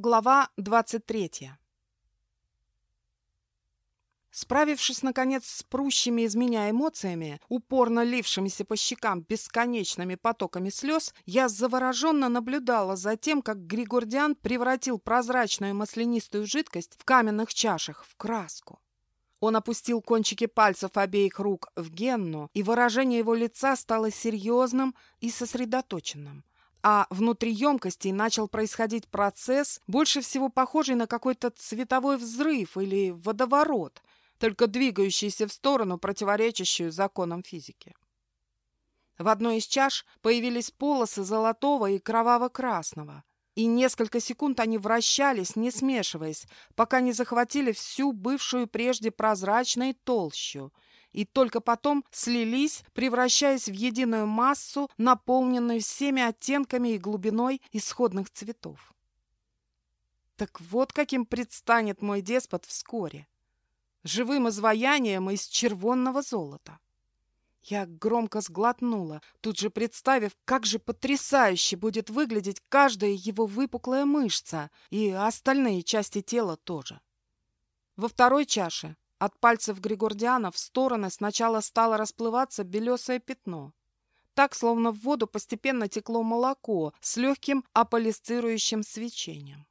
Глава 23 Справившись, наконец, с прущими из меня эмоциями, упорно лившимися по щекам бесконечными потоками слез, я завороженно наблюдала за тем, как Григордиан превратил прозрачную маслянистую жидкость в каменных чашах в краску. Он опустил кончики пальцев обеих рук в Генну, и выражение его лица стало серьезным и сосредоточенным а внутри емкости начал происходить процесс, больше всего похожий на какой-то цветовой взрыв или водоворот, только двигающийся в сторону, противоречащую законам физики. В одной из чаш появились полосы золотого и кроваво-красного, и несколько секунд они вращались, не смешиваясь, пока не захватили всю бывшую прежде прозрачной толщу – и только потом слились, превращаясь в единую массу, наполненную всеми оттенками и глубиной исходных цветов. Так вот каким предстанет мой деспот вскоре. Живым изваянием из червонного золота. Я громко сглотнула, тут же представив, как же потрясающе будет выглядеть каждая его выпуклая мышца и остальные части тела тоже. Во второй чаше от пальцев Григордиана в стороны сначала стало расплываться белесое пятно. Так, словно в воду постепенно текло молоко с легким аполисцирующим свечением.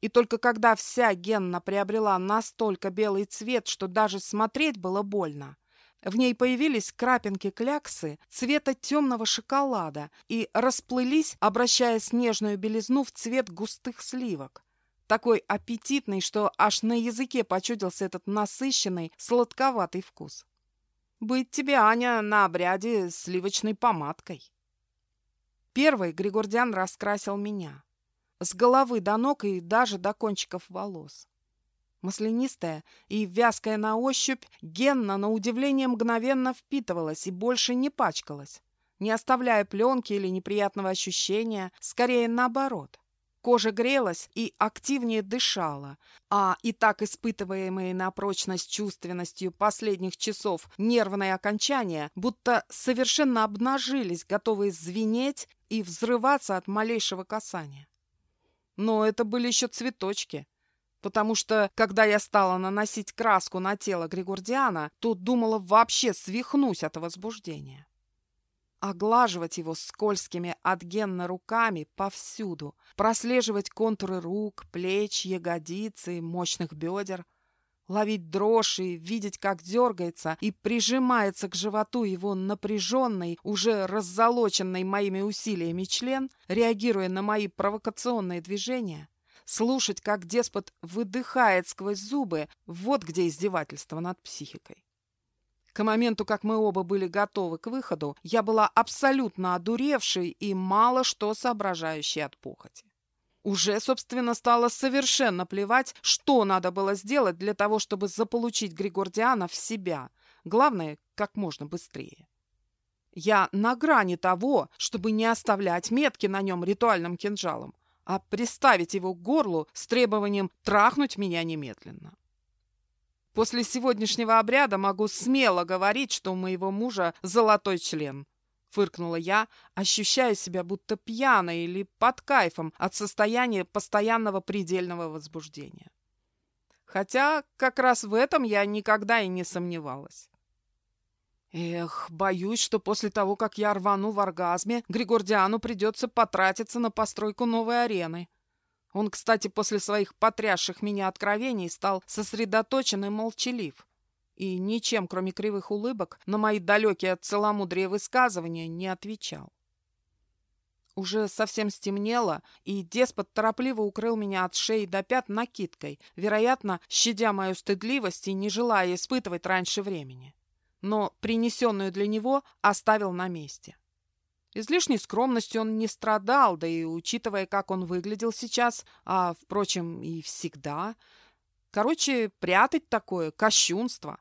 И только когда вся генна приобрела настолько белый цвет, что даже смотреть было больно, в ней появились крапинки кляксы цвета темного шоколада и расплылись, обращая снежную белизну в цвет густых сливок такой аппетитный, что аж на языке почудился этот насыщенный, сладковатый вкус. Быть тебе, Аня, на обряде сливочной помадкой. Первый Григордян раскрасил меня. С головы до ног и даже до кончиков волос. Маслянистая и вязкая на ощупь, генна, на удивление, мгновенно впитывалась и больше не пачкалась, не оставляя пленки или неприятного ощущения, скорее наоборот. Кожа грелась и активнее дышала, а и так испытываемые на прочность чувственностью последних часов нервные окончания будто совершенно обнажились, готовые звенеть и взрываться от малейшего касания. Но это были еще цветочки, потому что, когда я стала наносить краску на тело Григордиана, то думала вообще свихнусь от возбуждения оглаживать его скользкими от генна руками повсюду, прослеживать контуры рук, плеч, ягодицы, мощных бедер, ловить дрожь и видеть, как дергается и прижимается к животу его напряженный, уже раззолоченный моими усилиями член, реагируя на мои провокационные движения, слушать, как деспот выдыхает сквозь зубы, вот где издевательство над психикой. К моменту, как мы оба были готовы к выходу, я была абсолютно одуревшей и мало что соображающей от похоти. Уже, собственно, стало совершенно плевать, что надо было сделать для того, чтобы заполучить Григордиана в себя. Главное, как можно быстрее. Я на грани того, чтобы не оставлять метки на нем ритуальным кинжалом, а приставить его к горлу с требованием трахнуть меня немедленно. После сегодняшнего обряда могу смело говорить, что у моего мужа золотой член. Фыркнула я, ощущая себя будто пьяной или под кайфом от состояния постоянного предельного возбуждения. Хотя как раз в этом я никогда и не сомневалась. Эх, боюсь, что после того, как я рвану в оргазме, Григордиану придется потратиться на постройку новой арены. Он, кстати, после своих потрясших меня откровений стал сосредоточен и молчалив. И ничем, кроме кривых улыбок, на мои далекие от целомудрия высказывания не отвечал. Уже совсем стемнело, и деспот торопливо укрыл меня от шеи до пят накидкой, вероятно, щадя мою стыдливость и не желая испытывать раньше времени. Но принесенную для него оставил на месте. Излишней скромностью он не страдал, да и учитывая, как он выглядел сейчас, а, впрочем, и всегда. Короче, прятать такое – кощунство.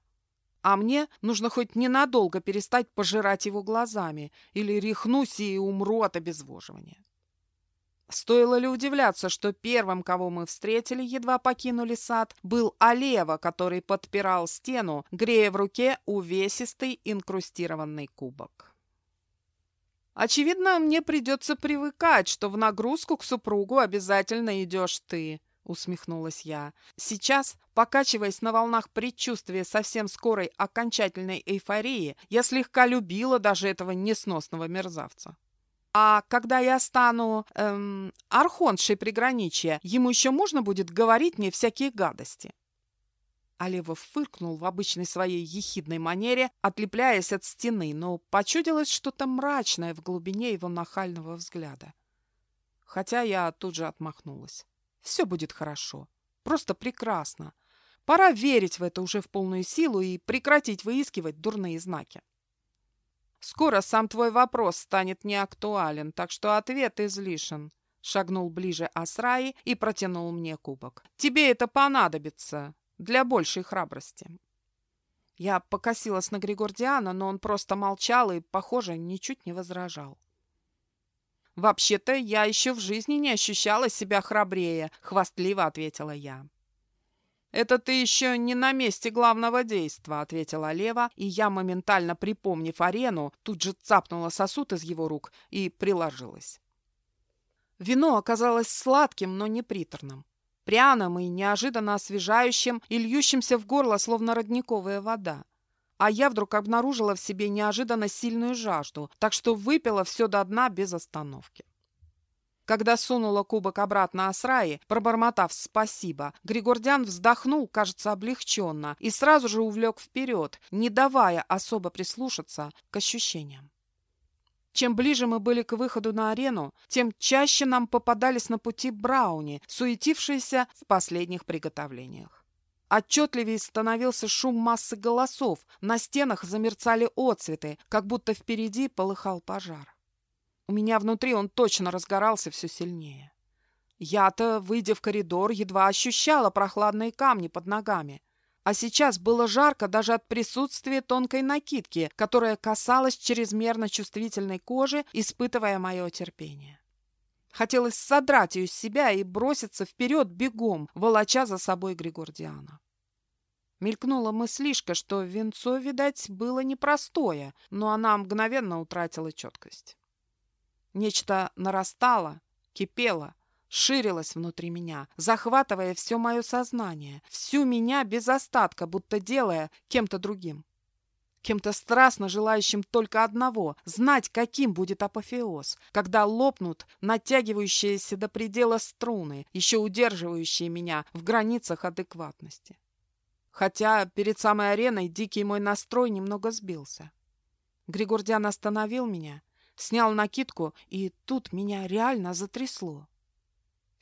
А мне нужно хоть ненадолго перестать пожирать его глазами, или рехнусь и умру от обезвоживания. Стоило ли удивляться, что первым, кого мы встретили, едва покинули сад, был Олева, который подпирал стену, грея в руке увесистый инкрустированный кубок. Очевидно, мне придется привыкать, что в нагрузку к супругу обязательно идешь ты, усмехнулась я. Сейчас, покачиваясь на волнах предчувствия совсем скорой окончательной эйфории, я слегка любила даже этого несносного мерзавца. А когда я стану эм, архоншей приграничья, ему еще можно будет говорить мне всякие гадости. Олева фыркнул в обычной своей ехидной манере, отлепляясь от стены, но почудилось что-то мрачное в глубине его нахального взгляда. Хотя я тут же отмахнулась. Все будет хорошо. Просто прекрасно. Пора верить в это уже в полную силу и прекратить выискивать дурные знаки. Скоро сам твой вопрос станет неактуален, так что ответ излишен. Шагнул ближе Асраи и протянул мне кубок. Тебе это понадобится для большей храбрости. Я покосилась на Григордиана, но он просто молчал и, похоже, ничуть не возражал. «Вообще-то я еще в жизни не ощущала себя храбрее», — хвастливо ответила я. «Это ты еще не на месте главного действа», — ответила Лева, и я, моментально припомнив арену, тут же цапнула сосуд из его рук и приложилась. Вино оказалось сладким, но не приторным пряным и неожиданно освежающим и льющимся в горло, словно родниковая вода. А я вдруг обнаружила в себе неожиданно сильную жажду, так что выпила все до дна без остановки. Когда сунула кубок обратно Асраи, пробормотав «спасибо», Григордян вздохнул, кажется, облегченно, и сразу же увлек вперед, не давая особо прислушаться к ощущениям. Чем ближе мы были к выходу на арену, тем чаще нам попадались на пути брауни, суетившиеся в последних приготовлениях. Отчетливее становился шум массы голосов, на стенах замерцали отцветы, как будто впереди полыхал пожар. У меня внутри он точно разгорался все сильнее. Я-то, выйдя в коридор, едва ощущала прохладные камни под ногами, а сейчас было жарко даже от присутствия тонкой накидки, которая касалась чрезмерно чувствительной кожи, испытывая мое терпение. Хотелось содрать ее с себя и броситься вперед бегом, волоча за собой Григордиана. Мелькнула мыслишка, что венцо, видать, было непростое, но она мгновенно утратила четкость. Нечто нарастало, кипело, ширилась внутри меня, захватывая все мое сознание, всю меня без остатка, будто делая кем-то другим. Кем-то страстно желающим только одного — знать, каким будет апофеоз, когда лопнут натягивающиеся до предела струны, еще удерживающие меня в границах адекватности. Хотя перед самой ареной дикий мой настрой немного сбился. Григордян остановил меня, снял накидку, и тут меня реально затрясло.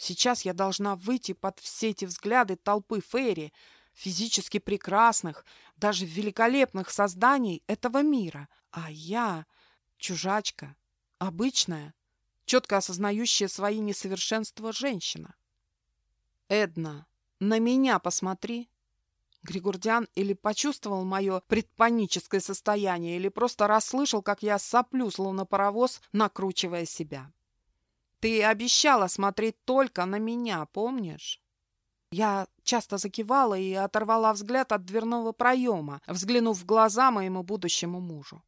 Сейчас я должна выйти под все эти взгляды толпы Фейри, физически прекрасных, даже великолепных созданий этого мира. А я чужачка, обычная, четко осознающая свои несовершенства женщина. Эдна, на меня посмотри. Григордиан или почувствовал мое предпаническое состояние, или просто расслышал, как я соплю, словно паровоз, накручивая себя. Ты обещала смотреть только на меня, помнишь? Я часто закивала и оторвала взгляд от дверного проема, взглянув в глаза моему будущему мужу.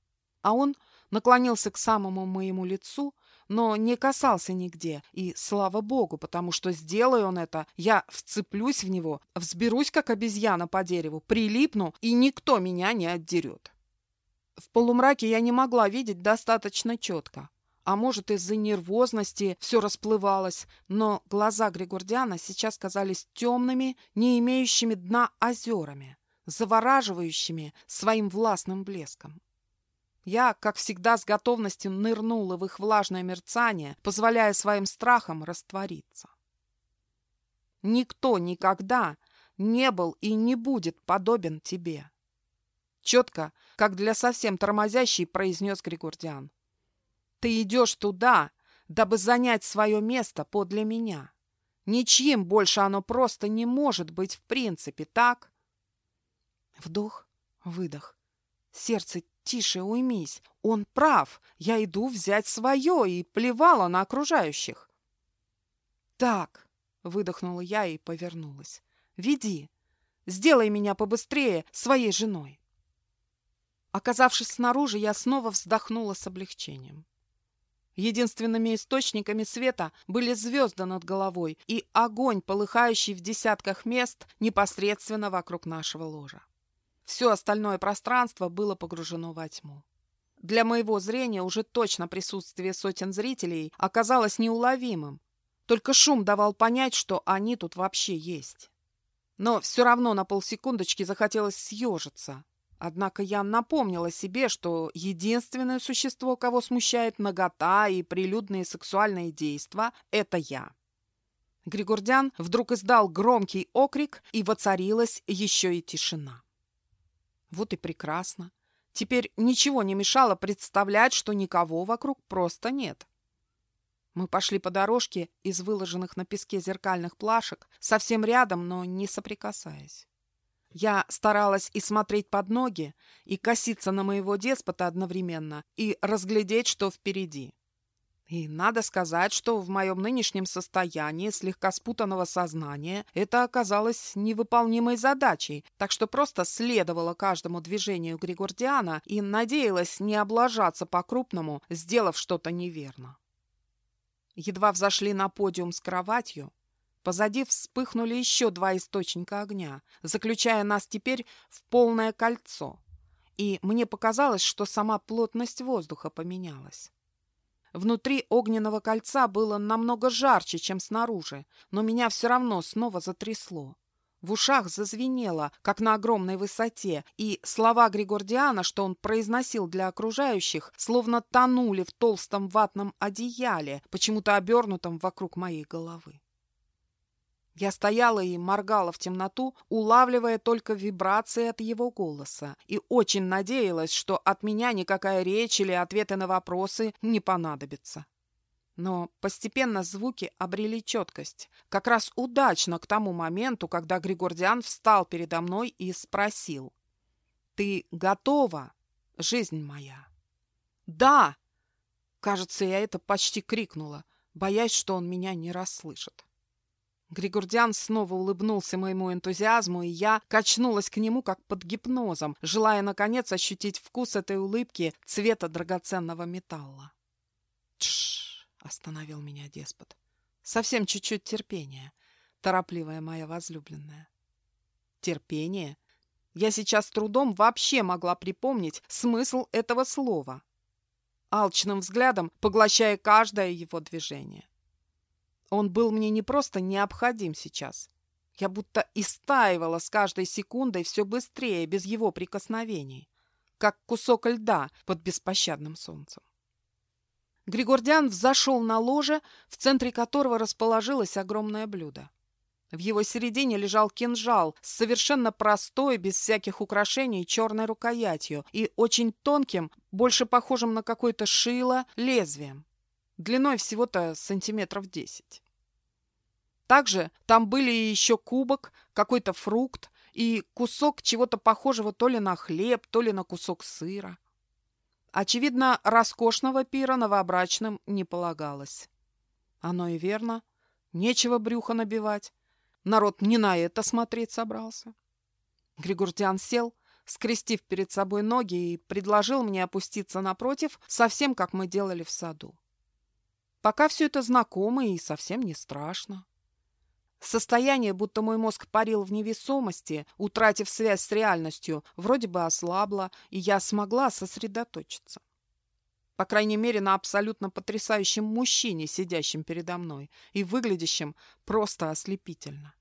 А он наклонился к самому моему лицу, но не касался нигде, и слава богу, потому что, сделай он это, я вцеплюсь в него, взберусь, как обезьяна по дереву, прилипну, и никто меня не отдерет. В полумраке я не могла видеть достаточно четко, а может, из-за нервозности все расплывалось, но глаза Григордиана сейчас казались темными, не имеющими дна озерами, завораживающими своим властным блеском. Я, как всегда, с готовностью нырнула в их влажное мерцание, позволяя своим страхам раствориться. Никто никогда не был и не будет подобен тебе. Четко, как для совсем тормозящей, произнес Григордиан. Ты идешь туда, дабы занять свое место подле меня. Ничьим больше оно просто не может быть в принципе, так? Вдох, выдох. Сердце тише, уймись. Он прав. Я иду взять свое и плевала на окружающих. Так, выдохнула я и повернулась. Веди. Сделай меня побыстрее своей женой. Оказавшись снаружи, я снова вздохнула с облегчением. Единственными источниками света были звезды над головой и огонь, полыхающий в десятках мест непосредственно вокруг нашего ложа. Все остальное пространство было погружено во тьму. Для моего зрения уже точно присутствие сотен зрителей оказалось неуловимым. Только шум давал понять, что они тут вообще есть. Но все равно на полсекундочки захотелось съежиться. Однако я напомнила себе, что единственное существо, кого смущает нагота и прилюдные сексуальные действия, это я. Григордян вдруг издал громкий окрик, и воцарилась еще и тишина. Вот и прекрасно. Теперь ничего не мешало представлять, что никого вокруг просто нет. Мы пошли по дорожке из выложенных на песке зеркальных плашек, совсем рядом, но не соприкасаясь. Я старалась и смотреть под ноги, и коситься на моего деспота одновременно, и разглядеть, что впереди. И надо сказать, что в моем нынешнем состоянии слегка спутанного сознания это оказалось невыполнимой задачей, так что просто следовало каждому движению Григордиана и надеялась не облажаться по-крупному, сделав что-то неверно. Едва взошли на подиум с кроватью, позади вспыхнули еще два источника огня, заключая нас теперь в полное кольцо. И мне показалось, что сама плотность воздуха поменялась. Внутри огненного кольца было намного жарче, чем снаружи, но меня все равно снова затрясло. В ушах зазвенело, как на огромной высоте, и слова Григордиана, что он произносил для окружающих, словно тонули в толстом ватном одеяле, почему-то обернутом вокруг моей головы. Я стояла и моргала в темноту, улавливая только вибрации от его голоса, и очень надеялась, что от меня никакая речь или ответы на вопросы не понадобятся. Но постепенно звуки обрели четкость, как раз удачно к тому моменту, когда Григордиан встал передо мной и спросил. «Ты готова, жизнь моя?» «Да!» Кажется, я это почти крикнула, боясь, что он меня не расслышит. Григордиан снова улыбнулся моему энтузиазму, и я качнулась к нему, как под гипнозом, желая, наконец, ощутить вкус этой улыбки цвета драгоценного металла. «Тш!» — остановил меня деспот. «Совсем чуть-чуть терпения, торопливая моя возлюбленная». «Терпение?» Я сейчас трудом вообще могла припомнить смысл этого слова, алчным взглядом поглощая каждое его движение. Он был мне не просто необходим сейчас. Я будто истаивала с каждой секундой все быстрее, без его прикосновений, как кусок льда под беспощадным солнцем. Григордиан взошел на ложе, в центре которого расположилось огромное блюдо. В его середине лежал кинжал с совершенно простой, без всяких украшений, черной рукоятью и очень тонким, больше похожим на какое-то шило, лезвием длиной всего-то сантиметров десять. Также там были еще кубок, какой-то фрукт и кусок чего-то похожего то ли на хлеб, то ли на кусок сыра. Очевидно, роскошного пира новобрачным не полагалось. Оно и верно. Нечего брюхо набивать. Народ не на это смотреть собрался. Григордиан сел, скрестив перед собой ноги, и предложил мне опуститься напротив, совсем как мы делали в саду. Пока все это знакомо и совсем не страшно. Состояние, будто мой мозг парил в невесомости, утратив связь с реальностью, вроде бы ослабло, и я смогла сосредоточиться. По крайней мере, на абсолютно потрясающем мужчине, сидящем передо мной, и выглядящем просто ослепительно.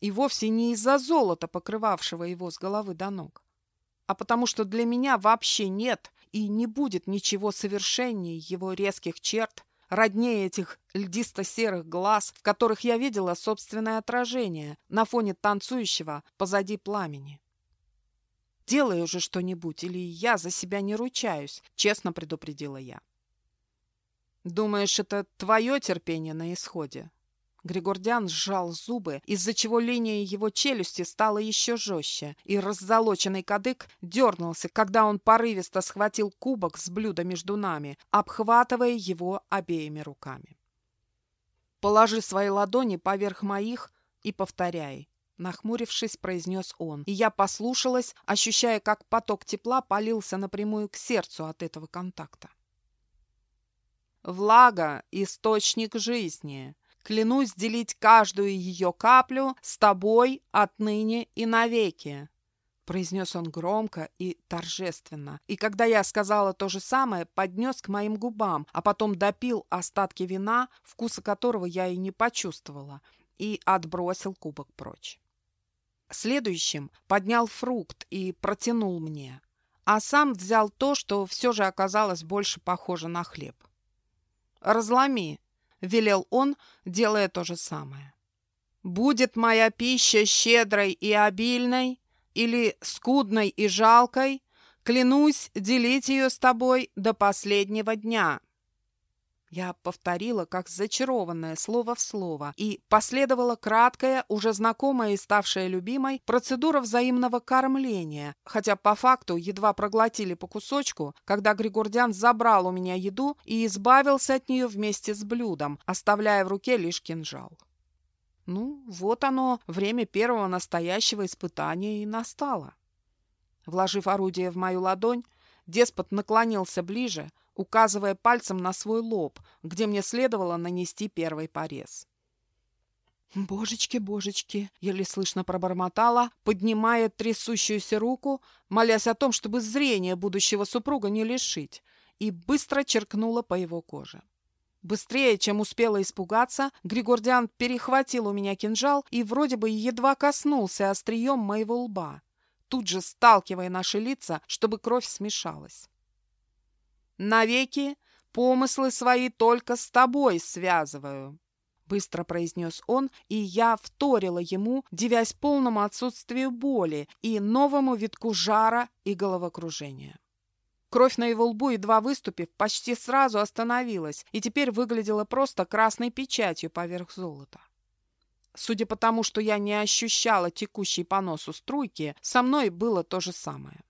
И вовсе не из-за золота, покрывавшего его с головы до ног, а потому что для меня вообще нет и не будет ничего совершеннее его резких черт, роднее этих льдисто-серых глаз, в которых я видела собственное отражение на фоне танцующего позади пламени. «Делай уже что-нибудь, или я за себя не ручаюсь», — честно предупредила я. «Думаешь, это твое терпение на исходе?» Григордян сжал зубы, из-за чего линия его челюсти стала еще жестче, и раззолоченный кадык дернулся, когда он порывисто схватил кубок с блюда между нами, обхватывая его обеими руками. «Положи свои ладони поверх моих и повторяй», — нахмурившись, произнес он, и я послушалась, ощущая, как поток тепла полился напрямую к сердцу от этого контакта. влага — источник жизни. Клянусь делить каждую ее каплю с тобой отныне и навеки произнес он громко и торжественно. И когда я сказала то же самое, поднес к моим губам, а потом допил остатки вина, вкуса которого я и не почувствовала, и отбросил кубок прочь. Следующим поднял фрукт и протянул мне, а сам взял то, что все же оказалось больше похоже на хлеб. «Разломи», — велел он, делая то же самое. «Будет моя пища щедрой и обильной, или скудной и жалкой, клянусь делить ее с тобой до последнего дня». Я повторила, как зачарованное слово в слово, и последовала краткая, уже знакомая и ставшая любимой, процедура взаимного кормления, хотя по факту едва проглотили по кусочку, когда Григордян забрал у меня еду и избавился от нее вместе с блюдом, оставляя в руке лишь кинжал. Ну, вот оно, время первого настоящего испытания и настало. Вложив орудие в мою ладонь, деспот наклонился ближе, указывая пальцем на свой лоб, где мне следовало нанести первый порез. «Божечки, божечки!» — еле слышно пробормотала, поднимая трясущуюся руку, молясь о том, чтобы зрение будущего супруга не лишить, и быстро черкнула по его коже. Быстрее, чем успела испугаться, Григордиан перехватил у меня кинжал и вроде бы едва коснулся острием моего лба, тут же сталкивая наши лица, чтобы кровь смешалась. «Навеки помыслы свои только с тобой связываю», — быстро произнес он, и я вторила ему, девясь полному отсутствию боли и новому витку жара и головокружения. Кровь на его лбу, едва выступив, почти сразу остановилась и теперь выглядела просто красной печатью поверх золота. Судя по тому, что я не ощущала текущей по носу струйки, со мной было то же самое.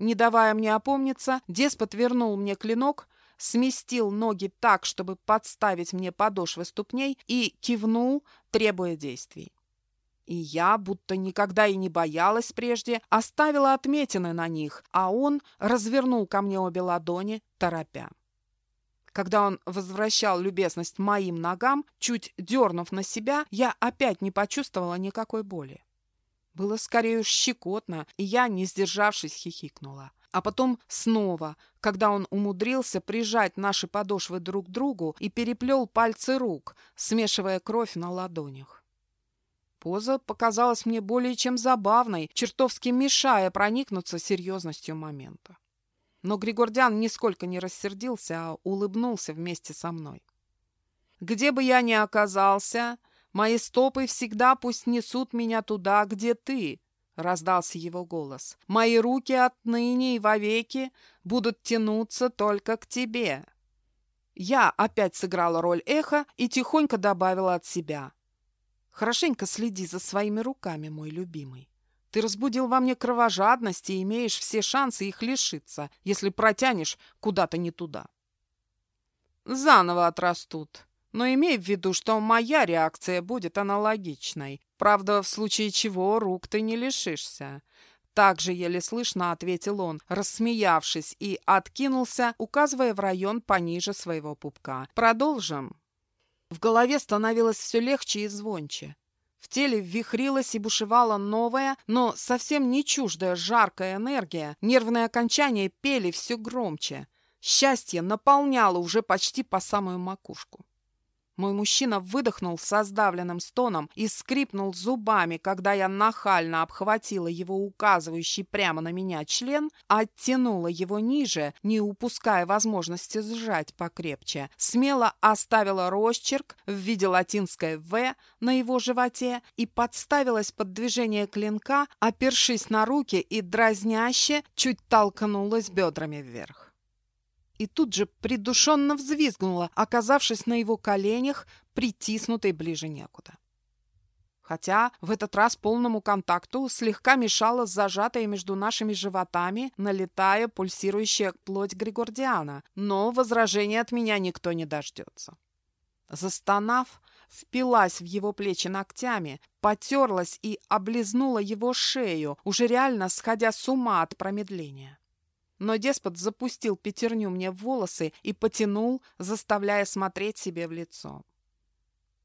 Не давая мне опомниться, деспот вернул мне клинок, сместил ноги так, чтобы подставить мне подошвы ступней, и кивнул, требуя действий. И я, будто никогда и не боялась прежде, оставила отметины на них, а он развернул ко мне обе ладони, торопя. Когда он возвращал любезность моим ногам, чуть дернув на себя, я опять не почувствовала никакой боли. Было скорее щекотно, и я, не сдержавшись, хихикнула. А потом снова, когда он умудрился прижать наши подошвы друг к другу и переплел пальцы рук, смешивая кровь на ладонях. Поза показалась мне более чем забавной, чертовски мешая проникнуться серьезностью момента. Но Григордян нисколько не рассердился, а улыбнулся вместе со мной. «Где бы я ни оказался, мои стопы всегда пусть несут меня туда, где ты», — раздался его голос. «Мои руки отныне и вовеки будут тянуться только к тебе». Я опять сыграла роль эха и тихонько добавила от себя. Хорошенько следи за своими руками, мой любимый. Ты разбудил во мне кровожадность и имеешь все шансы их лишиться, если протянешь куда-то не туда. Заново отрастут. Но имей в виду, что моя реакция будет аналогичной. Правда, в случае чего рук ты не лишишься. Так же еле слышно ответил он, рассмеявшись, и откинулся, указывая в район пониже своего пупка. Продолжим. В голове становилось все легче и звонче. В теле вихрилась и бушевала новая, но совсем не чуждая жаркая энергия. Нервные окончания пели все громче. Счастье наполняло уже почти по самую макушку. Мой мужчина выдохнул со сдавленным стоном и скрипнул зубами, когда я нахально обхватила его указывающий прямо на меня член, оттянула его ниже, не упуская возможности сжать покрепче, смело оставила росчерк в виде латинской «В» на его животе и подставилась под движение клинка, опершись на руки и дразняще чуть толкнулась бедрами вверх и тут же придушенно взвизгнула, оказавшись на его коленях, притиснутой ближе некуда. Хотя в этот раз полному контакту слегка мешала зажатая между нашими животами, налетая пульсирующая плоть Григордиана, но возражения от меня никто не дождется. Застонав, впилась в его плечи ногтями, потерлась и облизнула его шею, уже реально сходя с ума от промедления. Но деспот запустил пятерню мне в волосы и потянул, заставляя смотреть себе в лицо.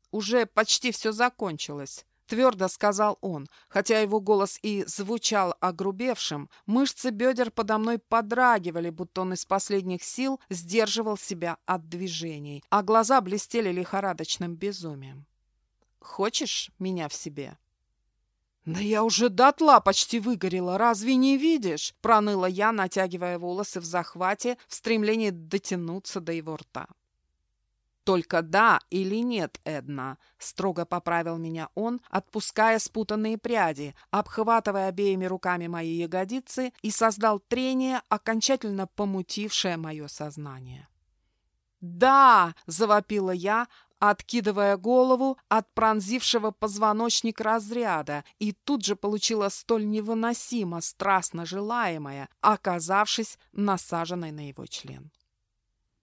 «Уже почти все закончилось», — твердо сказал он. Хотя его голос и звучал огрубевшим, мышцы бедер подо мной подрагивали, будто он из последних сил сдерживал себя от движений, а глаза блестели лихорадочным безумием. «Хочешь меня в себе?» «Да я уже дотла почти выгорела, разве не видишь?» — проныла я, натягивая волосы в захвате в стремлении дотянуться до его рта. «Только да или нет, Эдна», — строго поправил меня он, отпуская спутанные пряди, обхватывая обеими руками мои ягодицы и создал трение, окончательно помутившее мое сознание. «Да!» — завопила я, откидывая голову от пронзившего позвоночник разряда, и тут же получила столь невыносимо страстно желаемое, оказавшись насаженной на его член.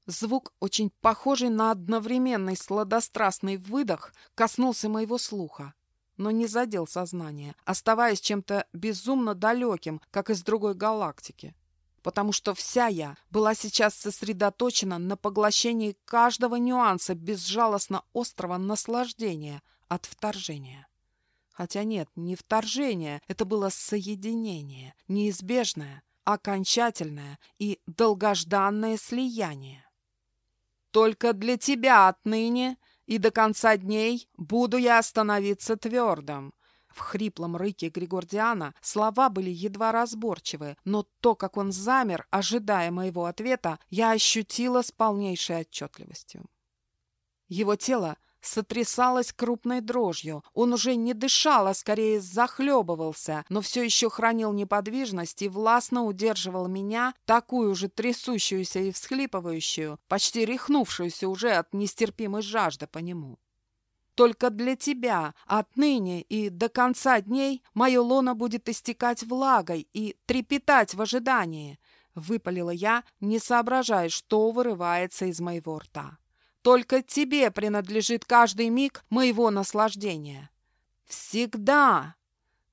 Звук, очень похожий на одновременный сладострастный выдох, коснулся моего слуха, но не задел сознание, оставаясь чем-то безумно далеким, как из другой галактики. Потому что вся я была сейчас сосредоточена на поглощении каждого нюанса безжалостно острого наслаждения от вторжения. Хотя нет, не вторжение, это было соединение, неизбежное, окончательное и долгожданное слияние. Только для тебя отныне и до конца дней буду я становиться твердым». В хриплом рыке Григордиана слова были едва разборчивы, но то, как он замер, ожидая моего ответа, я ощутила с полнейшей отчетливостью. Его тело сотрясалась крупной дрожью. Он уже не дышал, а скорее захлебывался, но все еще хранил неподвижность и властно удерживал меня, такую же трясущуюся и всхлипывающую, почти рехнувшуюся уже от нестерпимой жажды по нему. Только для тебя отныне и до конца дней мое лоно будет истекать влагой и трепетать в ожидании, — выпалила я, не соображая, что вырывается из моего рта. Только тебе принадлежит каждый миг моего наслаждения. Всегда!»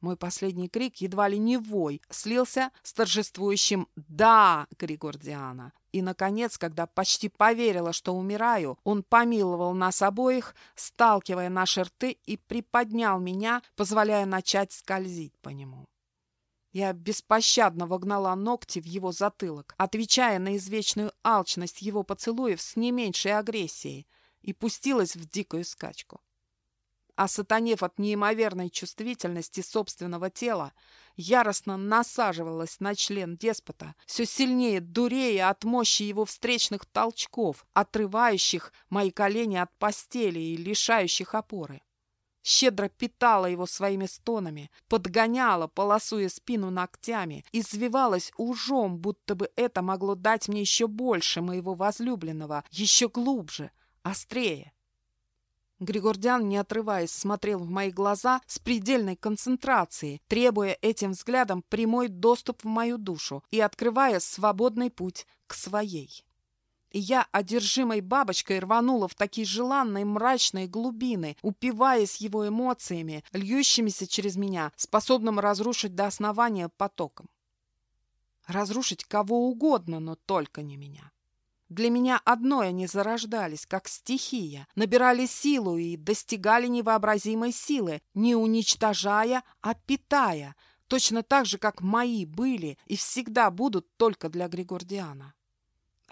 Мой последний крик, едва ли не вой, слился с торжествующим «Да!» Григордиана. И, наконец, когда почти поверила, что умираю, он помиловал нас обоих, сталкивая наши рты и приподнял меня, позволяя начать скользить по нему. Я беспощадно вогнала ногти в его затылок, отвечая на извечную алчность его поцелуев с не меньшей агрессией, и пустилась в дикую скачку. А сатанев от неимоверной чувствительности собственного тела, яростно насаживалась на член деспота, все сильнее дурея от мощи его встречных толчков, отрывающих мои колени от постели и лишающих опоры щедро питала его своими стонами, подгоняла, полосуя спину ногтями, извивалась ужом, будто бы это могло дать мне еще больше моего возлюбленного, еще глубже, острее. Григордян, не отрываясь, смотрел в мои глаза с предельной концентрацией, требуя этим взглядом прямой доступ в мою душу и открывая свободный путь к своей. И я, одержимой бабочкой, рванула в такие желанные мрачные глубины, упиваясь его эмоциями, льющимися через меня, способным разрушить до основания потоком. Разрушить кого угодно, но только не меня. Для меня одной они зарождались, как стихия, набирали силу и достигали невообразимой силы, не уничтожая, а питая, точно так же, как мои были и всегда будут только для Григордиана.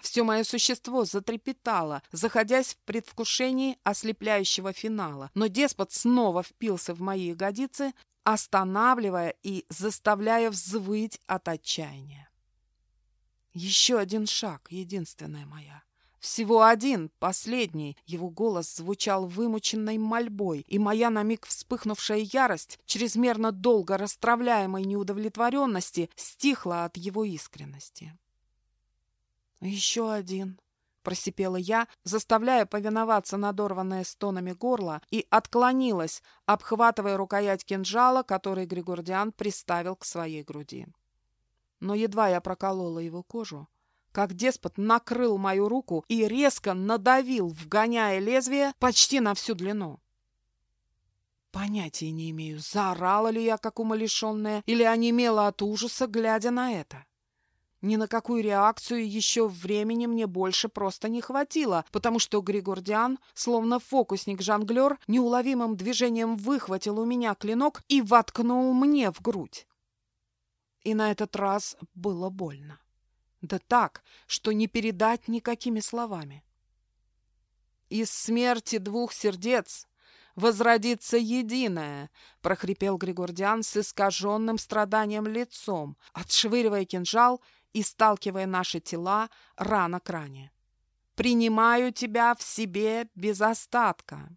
Все мое существо затрепетало, заходясь в предвкушении ослепляющего финала. Но деспот снова впился в мои ягодицы, останавливая и заставляя взвыть от отчаяния. Еще один шаг, единственная моя. Всего один, последний. Его голос звучал вымученной мольбой, и моя на миг вспыхнувшая ярость, чрезмерно долго расстравляемой неудовлетворенности, стихла от его искренности. «Еще один», — просипела я, заставляя повиноваться надорванное стонами горло, и отклонилась, обхватывая рукоять кинжала, который Григордиан приставил к своей груди. Но едва я проколола его кожу, как деспот накрыл мою руку и резко надавил, вгоняя лезвие почти на всю длину. Понятия не имею, заорала ли я, как умалишенная, или онемела от ужаса, глядя на это. Ни на какую реакцию еще времени мне больше просто не хватило, потому что Григордиан, словно фокусник-жонглер, неуловимым движением выхватил у меня клинок и воткнул мне в грудь. И на этот раз было больно. Да так, что не передать никакими словами. Из смерти двух сердец возродится единое, прохрипел Григордиан с искаженным страданием лицом, отшвыривая кинжал и сталкивая наши тела рано к ране. «Принимаю тебя в себе без остатка».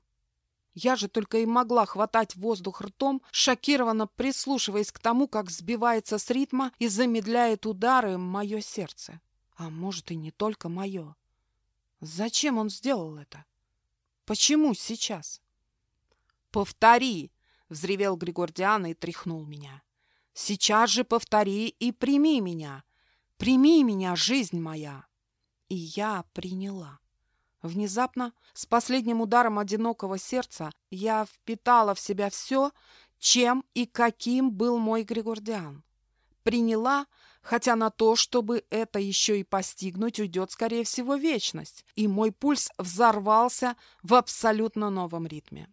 Я же только и могла хватать воздух ртом, шокированно прислушиваясь к тому, как сбивается с ритма и замедляет удары мое сердце. А может, и не только мое. Зачем он сделал это? Почему сейчас? «Повтори!» — взревел Григордиан и тряхнул меня. «Сейчас же повтори и прими меня! Прими меня, жизнь моя!» И я приняла. Внезапно, с последним ударом одинокого сердца, я впитала в себя все, чем и каким был мой Григордиан. Приняла, хотя на то, чтобы это еще и постигнуть, уйдет, скорее всего, вечность, и мой пульс взорвался в абсолютно новом ритме.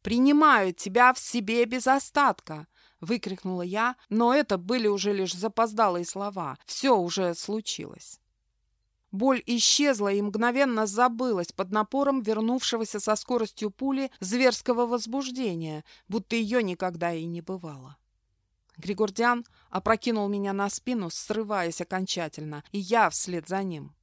«Принимаю тебя в себе без остатка!» — выкрикнула я, но это были уже лишь запоздалые слова. Все уже случилось. Боль исчезла и мгновенно забылась под напором вернувшегося со скоростью пули зверского возбуждения, будто ее никогда и не бывало. Григордиан опрокинул меня на спину, срываясь окончательно, и я вслед за ним.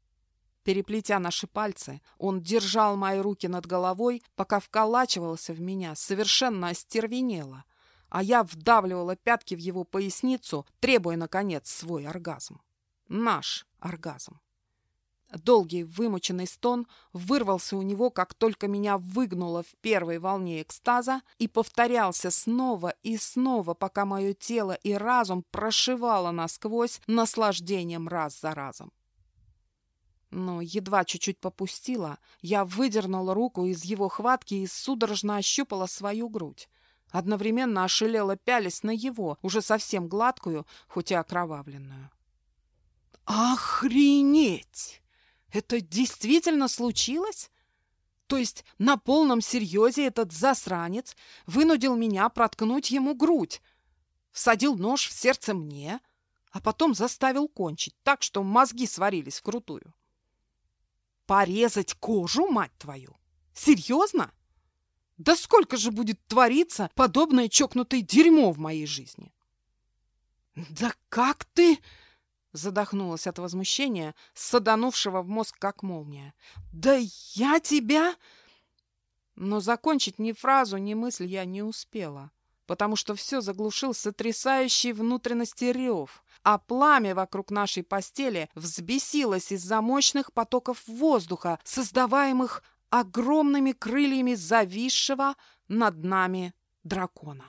Переплетя наши пальцы, он держал мои руки над головой, пока вколачивался в меня, совершенно остервенело — а я вдавливала пятки в его поясницу, требуя, наконец, свой оргазм. Наш оргазм. Долгий вымученный стон вырвался у него, как только меня выгнуло в первой волне экстаза, и повторялся снова и снова, пока мое тело и разум прошивало насквозь наслаждением раз за разом. Но едва чуть-чуть попустила, я выдернула руку из его хватки и судорожно ощупала свою грудь. Одновременно ошалела пялись на его, уже совсем гладкую, хоть и окровавленную. «Охренеть! Это действительно случилось?» То есть на полном серьезе этот засранец вынудил меня проткнуть ему грудь, всадил нож в сердце мне, а потом заставил кончить так, что мозги сварились вкрутую. Порезать кожу, мать твою? Серьезно? Да сколько же будет твориться подобное чокнутое дерьмо в моей жизни? Да как ты... Задохнулась от возмущения, саданувшего в мозг, как молния. «Да я тебя...» Но закончить ни фразу, ни мысль я не успела, потому что все заглушил сотрясающий внутренности рев, а пламя вокруг нашей постели взбесилось из-за мощных потоков воздуха, создаваемых огромными крыльями зависшего над нами дракона.